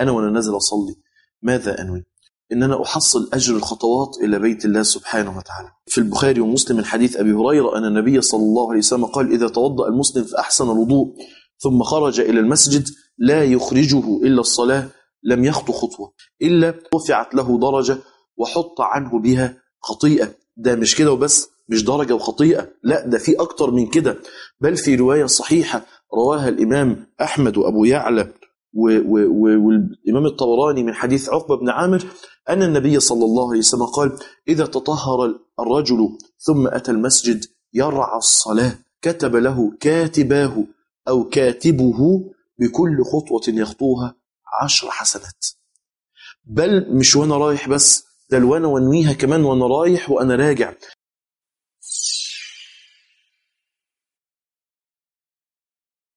أنا وأنا نازل أصلي ماذا أنوي؟ إن أنا أحصل أجر الخطوات إلى بيت الله سبحانه وتعالى. في البخاري ومسلم من حديث أبي هريرة أن النبي صلى الله عليه وسلم قال إذا توضأ المسلم فأحسن الوضوء ثم خرج إلى المسجد لا يخرجه إلا الصلاة لم يخطو خطوة إلا رفعت له درجة وحط عنه بها خطيئة. ده مش كده وبس مش درجة وخطيئة لا ده في أكتر من كده. بل في رواية صحيحة رواها الإمام أحمد وأبو يعلى والإمام الطبراني من حديث عقبة بن عامر أن النبي صلى الله عليه وسلم قال إذا تطهر الرجل ثم أتى المسجد يرعى الصلاة كتب له كاتباه أو كاتبه بكل خطوة يخطوها عشر حسنات. بل مش وأنا رايح بس ده وأنا وانويها كمان وأنا رايح وأنا راجع.